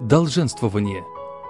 Долженствование.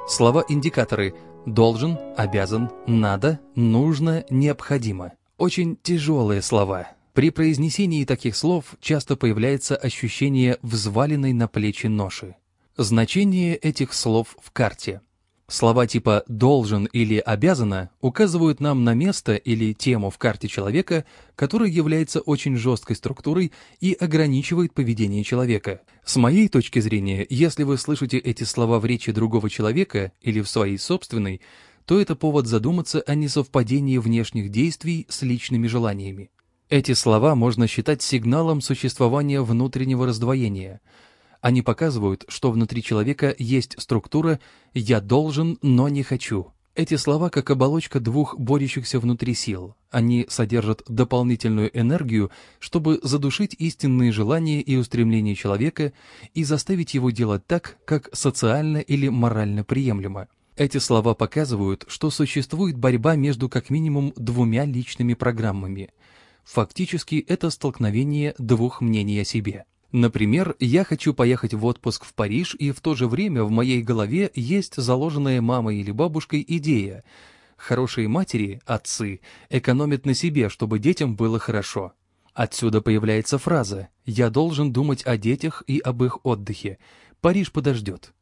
Слова-индикаторы «должен», «обязан», «надо», «нужно», «необходимо». Очень тяжелые слова. При произнесении таких слов часто появляется ощущение взваленной на плечи ноши. Значение этих слов в карте. Слова типа «должен» или «обязана» указывают нам на место или тему в карте человека, которая является очень жесткой структурой и ограничивает поведение человека. С моей точки зрения, если вы слышите эти слова в речи другого человека или в своей собственной, то это повод задуматься о несовпадении внешних действий с личными желаниями. Эти слова можно считать сигналом существования внутреннего раздвоения – они показывают, что внутри человека есть структура «я должен, но не хочу». Эти слова как оболочка двух борющихся внутри сил. Они содержат дополнительную энергию, чтобы задушить истинные желания и устремления человека и заставить его делать так, как социально или морально приемлемо. Эти слова показывают, что существует борьба между как минимум двумя личными программами. Фактически это столкновение двух мнений о себе. Например, я хочу поехать в отпуск в Париж, и в то же время в моей голове есть заложенная мамой или бабушкой идея. Хорошие матери, отцы, экономят на себе, чтобы детям было хорошо. Отсюда появляется фраза «Я должен думать о детях и об их отдыхе. Париж подождет».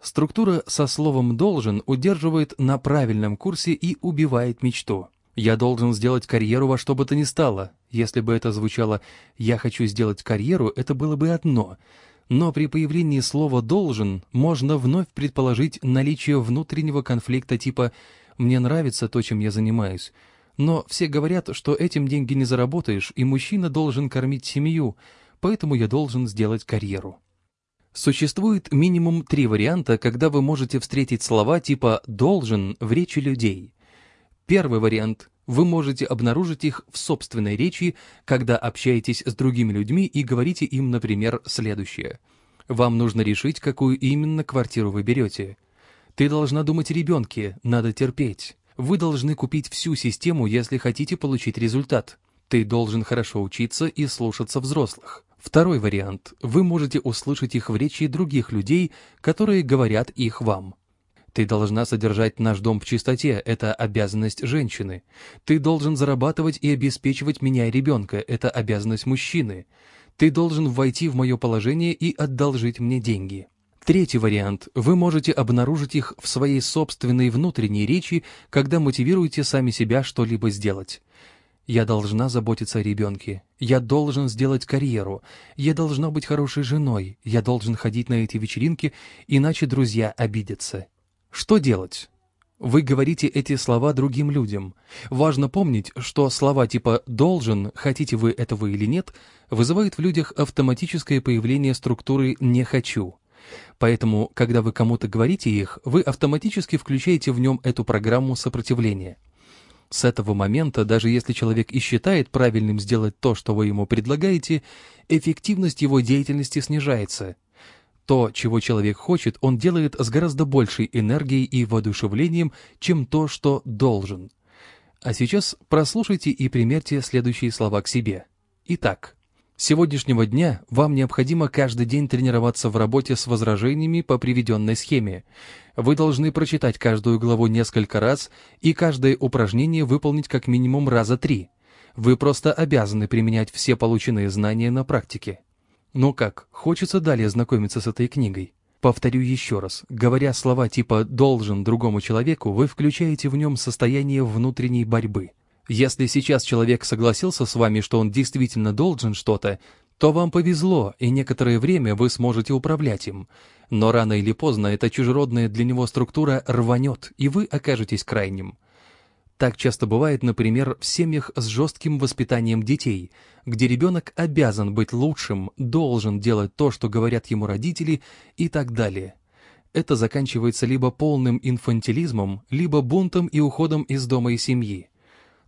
Структура со словом «должен» удерживает на правильном курсе и убивает мечту. Я должен сделать карьеру во что бы то ни стало. Если бы это звучало «я хочу сделать карьеру», это было бы одно. Но при появлении слова «должен» можно вновь предположить наличие внутреннего конфликта типа «мне нравится то, чем я занимаюсь». Но все говорят, что этим деньги не заработаешь, и мужчина должен кормить семью, поэтому я должен сделать карьеру. Существует минимум три варианта, когда вы можете встретить слова типа «должен» в речи людей – Первый вариант. Вы можете обнаружить их в собственной речи, когда общаетесь с другими людьми и говорите им, например, следующее. Вам нужно решить, какую именно квартиру вы берете. Ты должна думать о ребенке, надо терпеть. Вы должны купить всю систему, если хотите получить результат. Ты должен хорошо учиться и слушаться взрослых. Второй вариант. Вы можете услышать их в речи других людей, которые говорят их вам. Ты должна содержать наш дом в чистоте, это обязанность женщины. Ты должен зарабатывать и обеспечивать меня и ребенка, это обязанность мужчины. Ты должен войти в мое положение и одолжить мне деньги. Третий вариант. Вы можете обнаружить их в своей собственной внутренней речи, когда мотивируете сами себя что-либо сделать. Я должна заботиться о ребенке. Я должен сделать карьеру. Я должна быть хорошей женой. Я должен ходить на эти вечеринки, иначе друзья обидятся. Что делать? Вы говорите эти слова другим людям. Важно помнить, что слова типа «должен», хотите вы этого или нет, вызывают в людях автоматическое появление структуры «не хочу». Поэтому, когда вы кому-то говорите их, вы автоматически включаете в нем эту программу сопротивления. С этого момента, даже если человек и считает правильным сделать то, что вы ему предлагаете, эффективность его деятельности снижается – то, чего человек хочет, он делает с гораздо большей энергией и воодушевлением, чем то, что должен. А сейчас прослушайте и примерьте следующие слова к себе. Итак, с сегодняшнего дня вам необходимо каждый день тренироваться в работе с возражениями по приведенной схеме. Вы должны прочитать каждую главу несколько раз и каждое упражнение выполнить как минимум раза три. Вы просто обязаны применять все полученные знания на практике. Ну как, хочется далее знакомиться с этой книгой? Повторю еще раз, говоря слова типа «должен другому человеку», вы включаете в нем состояние внутренней борьбы. Если сейчас человек согласился с вами, что он действительно должен что-то, то вам повезло, и некоторое время вы сможете управлять им. Но рано или поздно эта чужеродная для него структура рванет, и вы окажетесь крайним. Так часто бывает, например, в семьях с жестким воспитанием детей, где ребенок обязан быть лучшим, должен делать то, что говорят ему родители и так далее. Это заканчивается либо полным инфантилизмом, либо бунтом и уходом из дома и семьи.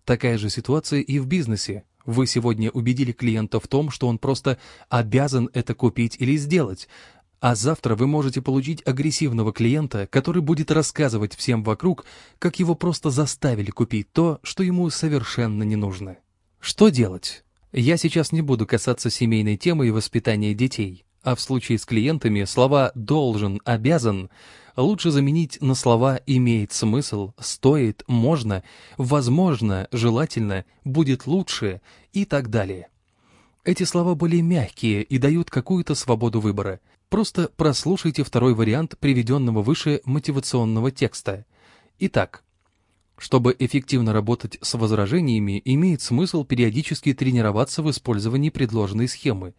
Такая же ситуация и в бизнесе. Вы сегодня убедили клиента в том, что он просто обязан это купить или сделать, а завтра вы можете получить агрессивного клиента, который будет рассказывать всем вокруг, как его просто заставили купить то, что ему совершенно не нужно. Что делать? Я сейчас не буду касаться семейной темы и воспитания детей. А в случае с клиентами слова «должен», «обязан» лучше заменить на слова «имеет смысл», «стоит», «можно», «возможно», «желательно», «будет лучше» и так далее. Эти слова более мягкие и дают какую-то свободу выбора. Просто прослушайте второй вариант приведенного выше мотивационного текста. Итак, чтобы эффективно работать с возражениями, имеет смысл периодически тренироваться в использовании предложенной схемы.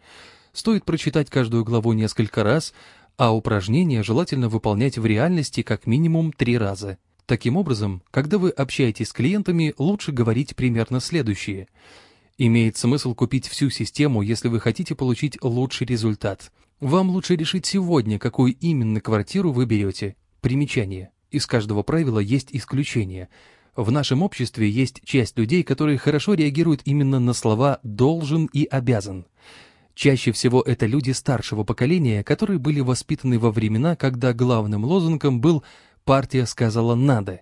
Стоит прочитать каждую главу несколько раз, а упражнения желательно выполнять в реальности как минимум три раза. Таким образом, когда вы общаетесь с клиентами, лучше говорить примерно следующее. Имеет смысл купить всю систему, если вы хотите получить лучший результат. Вам лучше решить сегодня, какую именно квартиру вы берете. Примечание. Из каждого правила есть исключение. В нашем обществе есть часть людей, которые хорошо реагируют именно на слова «должен» и «обязан». Чаще всего это люди старшего поколения, которые были воспитаны во времена, когда главным лозунгом был «партия сказала надо».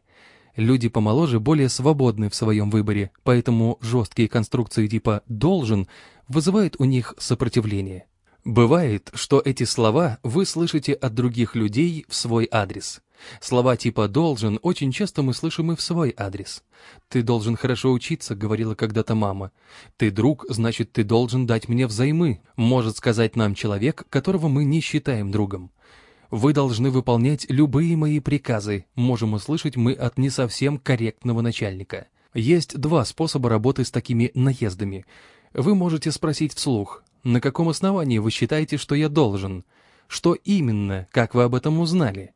Люди помоложе более свободны в своем выборе, поэтому жесткие конструкции типа «должен» вызывают у них сопротивление. Бывает, что эти слова вы слышите от других людей в свой адрес. Слова типа «должен» очень часто мы слышим и в свой адрес. «Ты должен хорошо учиться», — говорила когда-то мама. «Ты друг, значит, ты должен дать мне взаймы», — может сказать нам человек, которого мы не считаем другом. «Вы должны выполнять любые мои приказы», можем услышать мы от не совсем корректного начальника. Есть два способа работы с такими наездами. Вы можете спросить вслух, на каком основании вы считаете, что я должен? Что именно, как вы об этом узнали?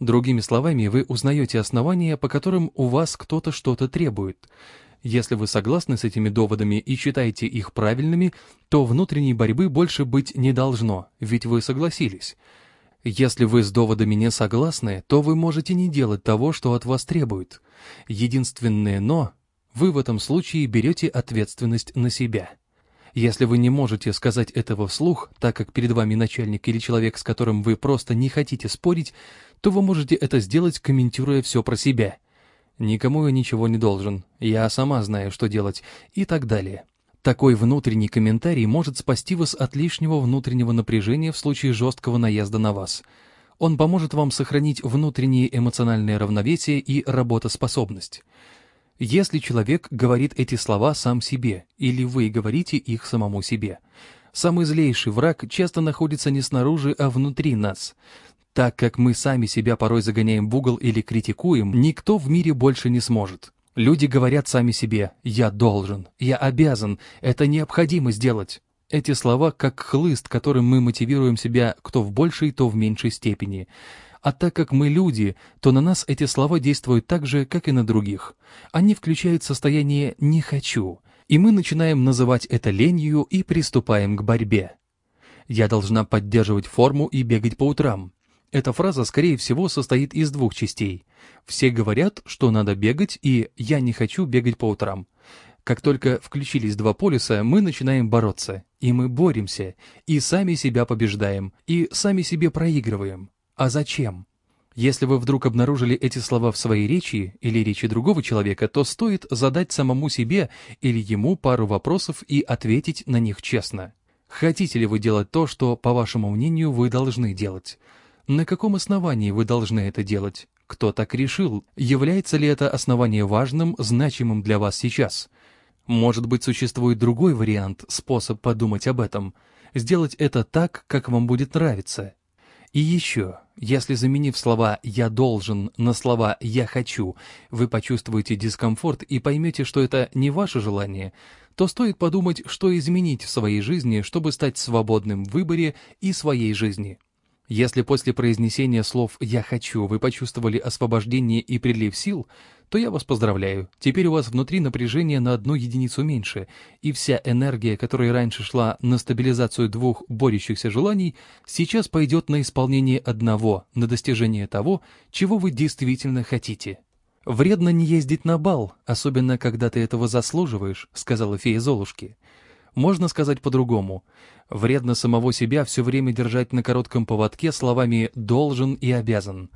Другими словами, вы узнаете основания, по которым у вас кто-то что-то требует. Если вы согласны с этими доводами и считаете их правильными, то внутренней борьбы больше быть не должно, ведь вы согласились. Если вы с доводами не согласны, то вы можете не делать того, что от вас требуют. Единственное «но» — вы в этом случае берете ответственность на себя. Если вы не можете сказать этого вслух, так как перед вами начальник или человек, с которым вы просто не хотите спорить, то вы можете это сделать, комментируя все про себя. Никому я ничего не должен, я сама знаю, что делать, и так далее. Такой внутренний комментарий может спасти вас от лишнего внутреннего напряжения в случае жесткого наезда на вас. Он поможет вам сохранить внутреннее эмоциональное равновесие и работоспособность. Если человек говорит эти слова сам себе, или вы говорите их самому себе. Самый злейший враг часто находится не снаружи, а внутри нас. Так как мы сами себя порой загоняем в угол или критикуем, никто в мире больше не сможет. Люди говорят сами себе «я должен», «я обязан», «это необходимо сделать». Эти слова как хлыст, которым мы мотивируем себя кто в большей, то в меньшей степени. А так как мы люди, то на нас эти слова действуют так же, как и на других. Они включают состояние «не хочу», и мы начинаем называть это ленью и приступаем к борьбе. Я должна поддерживать форму и бегать по утрам. Эта фраза, скорее всего, состоит из двух частей. Все говорят, что надо бегать, и «я не хочу бегать по утрам». Как только включились два полюса, мы начинаем бороться, и мы боремся, и сами себя побеждаем, и сами себе проигрываем. А зачем? Если вы вдруг обнаружили эти слова в своей речи или речи другого человека, то стоит задать самому себе или ему пару вопросов и ответить на них честно. Хотите ли вы делать то, что, по вашему мнению, вы должны делать? На каком основании вы должны это делать? Кто так решил? Является ли это основание важным, значимым для вас сейчас? Может быть, существует другой вариант, способ подумать об этом. Сделать это так, как вам будет нравиться. И еще, если заменив слова «я должен» на слова «я хочу», вы почувствуете дискомфорт и поймете, что это не ваше желание, то стоит подумать, что изменить в своей жизни, чтобы стать свободным в выборе и своей жизни. Если после произнесения слов «я хочу» вы почувствовали освобождение и прилив сил, то я вас поздравляю. Теперь у вас внутри напряжение на одну единицу меньше, и вся энергия, которая раньше шла на стабилизацию двух борющихся желаний, сейчас пойдет на исполнение одного, на достижение того, чего вы действительно хотите. «Вредно не ездить на бал, особенно когда ты этого заслуживаешь», — сказала фея Золушки. Можно сказать по-другому. Вредно самого себя все время держать на коротком поводке словами «должен» и «обязан».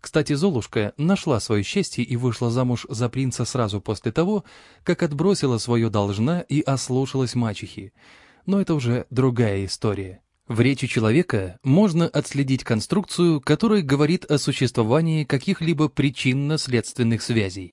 Кстати, Золушка нашла свое счастье и вышла замуж за принца сразу после того, как отбросила свое «должна» и ослушалась мачехи. Но это уже другая история. В речи человека можно отследить конструкцию, которая говорит о существовании каких-либо причинно-следственных связей.